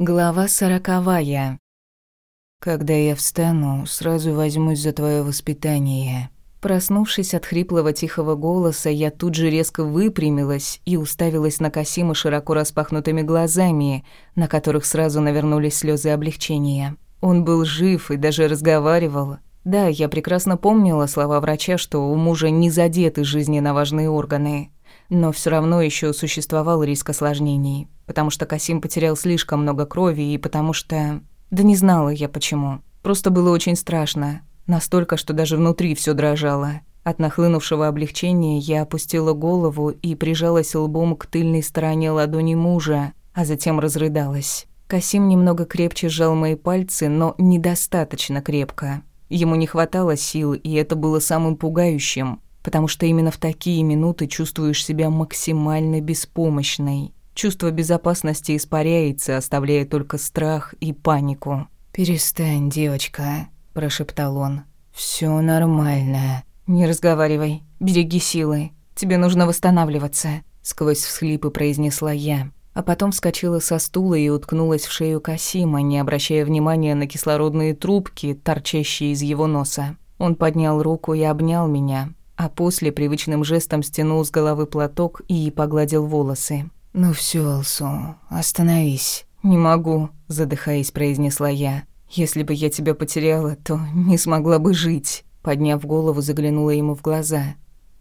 Глава сороковая. «Когда я встану, сразу возьмусь за твое воспитание». Проснувшись от хриплого тихого голоса, я тут же резко выпрямилась и уставилась на Касима широко распахнутыми глазами, на которых сразу навернулись слезы облегчения. Он был жив и даже разговаривал. Да, я прекрасно помнила слова врача, что у мужа не задеты жизненно важные органы, но все равно еще существовал риск осложнений потому что Касим потерял слишком много крови и потому что... Да не знала я почему. Просто было очень страшно. Настолько, что даже внутри все дрожало. От нахлынувшего облегчения я опустила голову и прижалась лбом к тыльной стороне ладони мужа, а затем разрыдалась. Касим немного крепче сжал мои пальцы, но недостаточно крепко. Ему не хватало сил, и это было самым пугающим, потому что именно в такие минуты чувствуешь себя максимально беспомощной. Чувство безопасности испаряется, оставляя только страх и панику. «Перестань, девочка», – прошептал он. Все нормально. Не разговаривай, береги силы. Тебе нужно восстанавливаться», – сквозь всхлипы произнесла я. А потом вскочила со стула и уткнулась в шею Касима, не обращая внимания на кислородные трубки, торчащие из его носа. Он поднял руку и обнял меня, а после привычным жестом стянул с головы платок и погладил волосы. «Ну все, Алсу, остановись». «Не могу», — задыхаясь, произнесла я. «Если бы я тебя потеряла, то не смогла бы жить». Подняв голову, заглянула ему в глаза.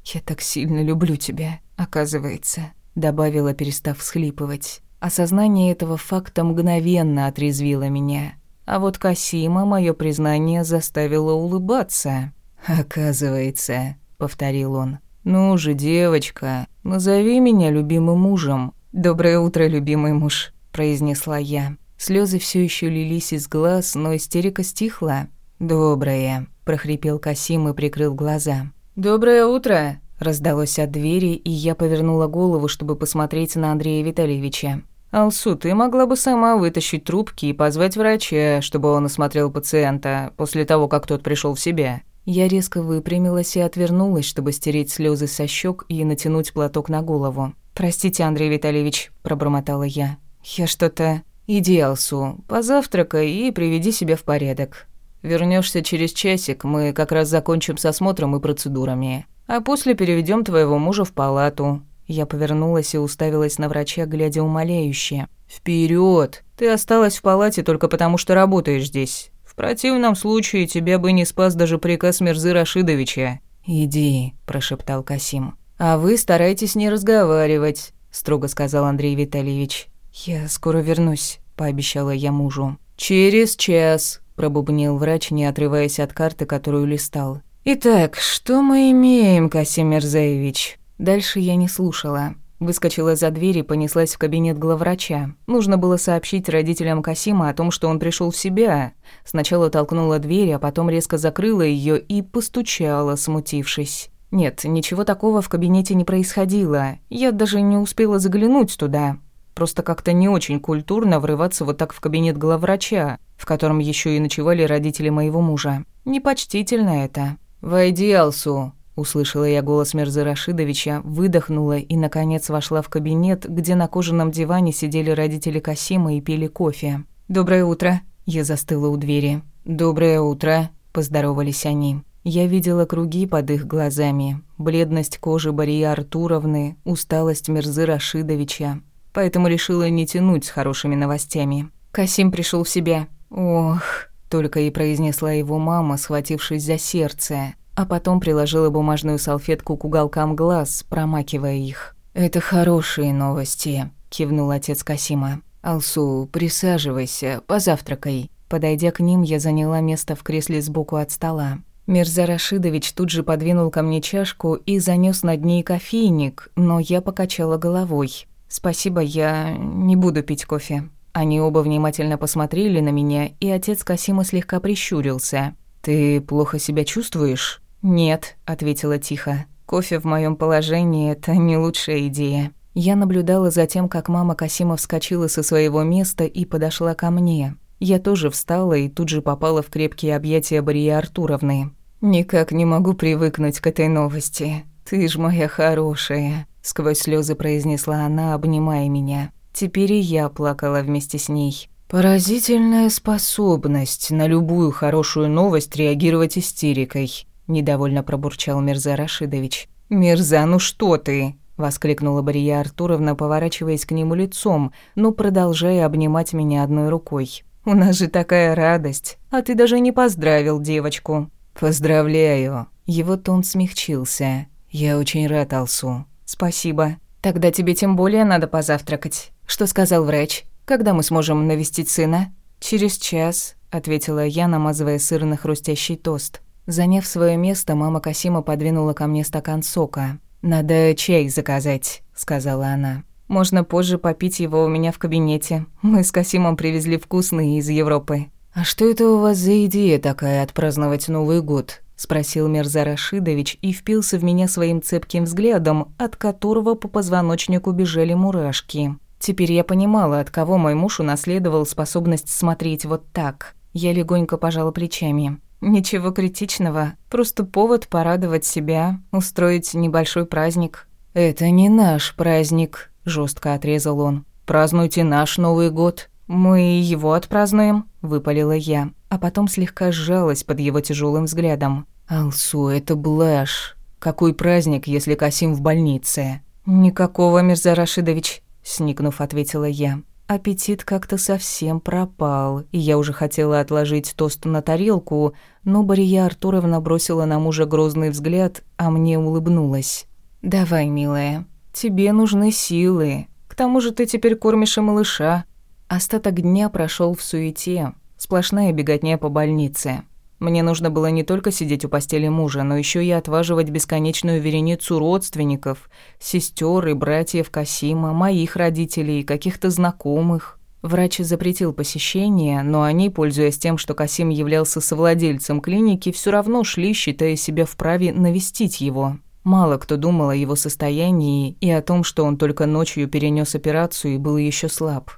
«Я так сильно люблю тебя, оказывается», — добавила, перестав всхлипывать. Осознание этого факта мгновенно отрезвило меня. А вот Касима мое признание заставило улыбаться. «Оказывается», — повторил он. «Ну же, девочка, назови меня любимым мужем. «Доброе утро, любимый муж», – произнесла я. Слезы все еще лились из глаз, но истерика стихла. «Доброе», – прохрипел Касим и прикрыл глаза. «Доброе утро», – раздалось от двери, и я повернула голову, чтобы посмотреть на Андрея Витальевича. «Алсу, ты могла бы сама вытащить трубки и позвать врача, чтобы он осмотрел пациента после того, как тот пришел в себя». Я резко выпрямилась и отвернулась, чтобы стереть слезы со щек и натянуть платок на голову. «Простите, Андрей Витальевич», – пробормотала я. «Я что-то...» «Иди, Алсу, позавтракай и приведи себя в порядок. Вернешься через часик, мы как раз закончим с осмотром и процедурами. А после переведем твоего мужа в палату». Я повернулась и уставилась на врача, глядя умоляюще. Вперед! Ты осталась в палате только потому, что работаешь здесь. Противном случае тебя бы не спас даже приказ Мирзы Рашидовича». «Иди», – прошептал Касим. «А вы старайтесь не разговаривать», – строго сказал Андрей Витальевич. «Я скоро вернусь», – пообещала я мужу. «Через час», – пробубнил врач, не отрываясь от карты, которую листал. «Итак, что мы имеем, Касим Мирзаевич?» Дальше я не слушала. Выскочила за дверь и понеслась в кабинет главврача. Нужно было сообщить родителям Касима о том, что он пришел в себя. Сначала толкнула дверь, а потом резко закрыла ее и постучала, смутившись. Нет, ничего такого в кабинете не происходило. Я даже не успела заглянуть туда. Просто как-то не очень культурно врываться вот так в кабинет главврача, в котором еще и ночевали родители моего мужа. Непочтительно это. «Войди, Алсу», – услышала я голос Мерзы Рашидовича, выдохнула и, наконец, вошла в кабинет, где на кожаном диване сидели родители Касима и пили кофе. «Доброе утро», – я застыла у двери. «Доброе утро», – поздоровались они. Я видела круги под их глазами, бледность кожи Барии Артуровны, усталость Мирзы Рашидовича, поэтому решила не тянуть с хорошими новостями. Касим пришел в себя. «Ох», — только и произнесла его мама, схватившись за сердце, а потом приложила бумажную салфетку к уголкам глаз, промакивая их. «Это хорошие новости», — кивнул отец Касима. «Алсу, присаживайся, позавтракай». Подойдя к ним, я заняла место в кресле сбоку от стола. Мирза Рашидович тут же подвинул ко мне чашку и занёс над ней кофейник, но я покачала головой. «Спасибо, я не буду пить кофе». Они оба внимательно посмотрели на меня, и отец Касима слегка прищурился. «Ты плохо себя чувствуешь?» «Нет», — ответила тихо. «Кофе в моём положении — это не лучшая идея». Я наблюдала за тем, как мама Касима вскочила со своего места и подошла ко мне. Я тоже встала и тут же попала в крепкие объятия Барии Артуровны. «Никак не могу привыкнуть к этой новости. Ты ж моя хорошая», — сквозь слезы произнесла она, обнимая меня. Теперь и я плакала вместе с ней. Поразительная способность на любую хорошую новость реагировать истерикой, недовольно пробурчал Мирза Рашидович. Мирза, ну что ты? воскликнула Бария Артуровна, поворачиваясь к нему лицом, но продолжая обнимать меня одной рукой. У нас же такая радость, а ты даже не поздравил девочку. Поздравляю. Его тон смягчился. Я очень рад, Алсу. Спасибо. Тогда тебе тем более надо позавтракать. Что сказал врач? Когда мы сможем навестить сына? Через час, ответила я, намазывая сыр на хрустящий тост. Заняв свое место, мама Касима подвинула ко мне стакан сока. «Надо чай заказать», — сказала она. «Можно позже попить его у меня в кабинете. Мы с Касимом привезли вкусные из Европы». «А что это у вас за идея такая отпраздновать Новый год?» — спросил Мерза Рашидович и впился в меня своим цепким взглядом, от которого по позвоночнику бежали мурашки. Теперь я понимала, от кого мой муж унаследовал способность смотреть вот так. Я легонько пожала плечами. Ничего критичного, просто повод порадовать себя, устроить небольшой праздник. Это не наш праздник, жестко отрезал он. Празднуйте наш Новый год. Мы его отпразднуем, выпалила я, а потом слегка сжалась под его тяжелым взглядом. Алсу, это блажь. Какой праздник, если Касим в больнице? Никакого, Мирза Рашидович, сникнув, ответила я. Аппетит как-то совсем пропал, и я уже хотела отложить тост на тарелку, но Бария Артуровна бросила на мужа грозный взгляд, а мне улыбнулась. «Давай, милая, тебе нужны силы. К тому же ты теперь кормишь и малыша». Остаток дня прошел в суете, сплошная беготня по больнице. Мне нужно было не только сидеть у постели мужа, но еще и отваживать бесконечную вереницу родственников, сестер и братьев Касима, моих родителей и каких-то знакомых. Врач запретил посещение, но они, пользуясь тем, что Касим являлся совладельцем клиники, все равно шли, считая себя вправе навестить его. Мало кто думал о его состоянии и о том, что он только ночью перенес операцию и был еще слаб.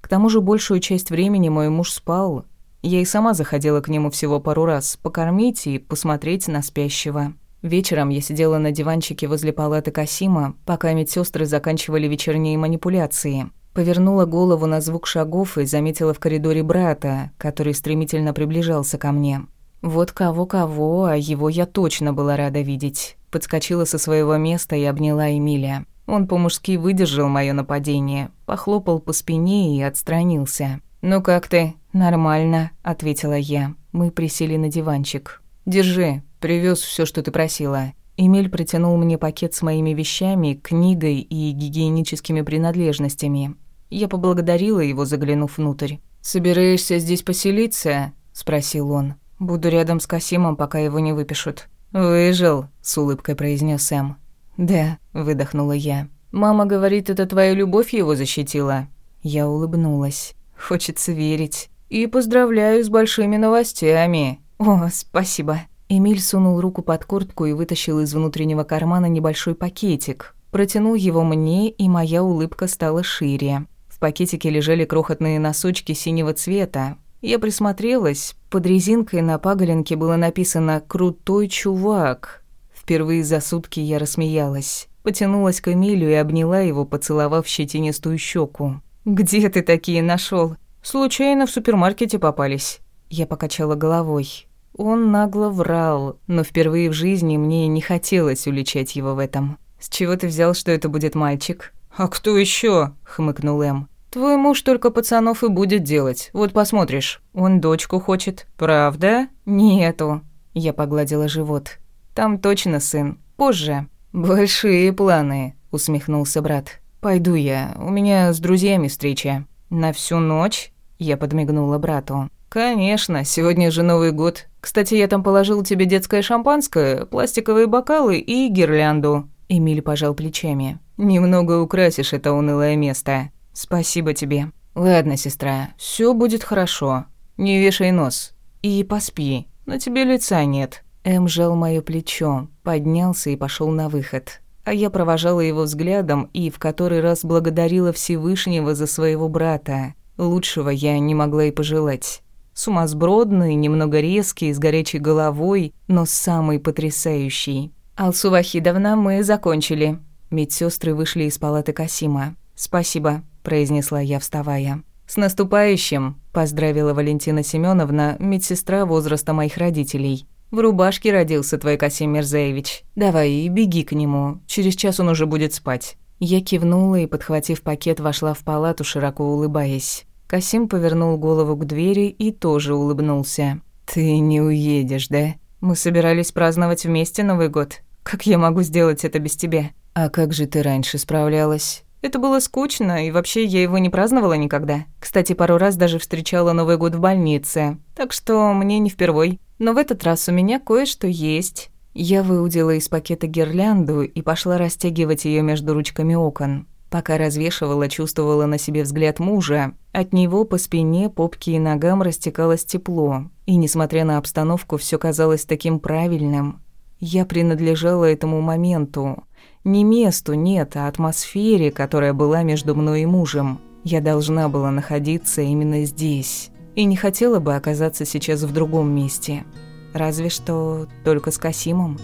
К тому же большую часть времени мой муж спал, я и сама заходила к нему всего пару раз, покормить и посмотреть на спящего. Вечером я сидела на диванчике возле палаты Касима, пока медсестры заканчивали вечерние манипуляции. Повернула голову на звук шагов и заметила в коридоре брата, который стремительно приближался ко мне. Вот кого-кого, а его я точно была рада видеть. Подскочила со своего места и обняла Эмиля. Он по-мужски выдержал мое нападение, похлопал по спине и отстранился. «Ну как ты?» «Нормально», — ответила я. Мы присели на диванчик. «Держи, привез все, что ты просила». Эмиль протянул мне пакет с моими вещами, книгой и гигиеническими принадлежностями. Я поблагодарила его, заглянув внутрь. «Собираешься здесь поселиться?» – спросил он. «Буду рядом с Касимом, пока его не выпишут». «Выжил», – с улыбкой произнес Сэм. «Да», – выдохнула я. «Мама говорит, это твоя любовь его защитила?» Я улыбнулась. «Хочется верить». «И поздравляю с большими новостями». «О, спасибо». Эмиль сунул руку под куртку и вытащил из внутреннего кармана небольшой пакетик. Протянул его мне, и моя улыбка стала шире. В пакетике лежали крохотные носочки синего цвета. Я присмотрелась. Под резинкой на паголенке было написано «Крутой чувак». Впервые за сутки я рассмеялась. Потянулась к Эмилю и обняла его, поцеловав щетинистую щеку. «Где ты такие нашел? Случайно в супермаркете попались. Я покачала головой. Он нагло врал, но впервые в жизни мне не хотелось уличать его в этом. «С чего ты взял, что это будет мальчик?» «А кто еще? хмыкнул Эм. «Твой муж только пацанов и будет делать. Вот посмотришь. Он дочку хочет. Правда?» «Нету». Я погладила живот. «Там точно сын. Позже». «Большие планы», — усмехнулся брат. «Пойду я. У меня с друзьями встреча». «На всю ночь?» Я подмигнула брату. «Конечно, сегодня же Новый год. Кстати, я там положил тебе детское шампанское, пластиковые бокалы и гирлянду». Эмиль пожал плечами. «Немного украсишь это унылое место. Спасибо тебе. Ладно, сестра, все будет хорошо. Не вешай нос. И поспи. На тебе лица нет». Эм жал моё плечо, поднялся и пошел на выход. А я провожала его взглядом и в который раз благодарила Всевышнего за своего брата. Лучшего я не могла и пожелать. Сумасбродный, немного резкий, с горячей головой, но самый потрясающий. «Алсу Вахидовна, мы закончили». Медсестры вышли из палаты Касима. «Спасибо», – произнесла я, вставая. «С наступающим!» – поздравила Валентина Семеновна, медсестра возраста моих родителей. «В рубашке родился твой Касим Мирзаевич. Давай, беги к нему. Через час он уже будет спать». Я кивнула и, подхватив пакет, вошла в палату, широко улыбаясь. Касим повернул голову к двери и тоже улыбнулся. «Ты не уедешь, да? Мы собирались праздновать вместе Новый год. Как я могу сделать это без тебя? А как же ты раньше справлялась?» Это было скучно, и вообще я его не праздновала никогда. Кстати, пару раз даже встречала Новый год в больнице, так что мне не впервой. Но в этот раз у меня кое-что есть. Я выудила из пакета гирлянду и пошла растягивать ее между ручками окон. Пока развешивала, чувствовала на себе взгляд мужа. От него по спине, попке и ногам растекалось тепло. И, несмотря на обстановку, все казалось таким правильным. Я принадлежала этому моменту. Не месту, нет, а атмосфере, которая была между мной и мужем. Я должна была находиться именно здесь и не хотела бы оказаться сейчас в другом месте. Разве что только с Касимом.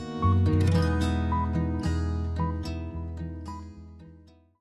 Thank you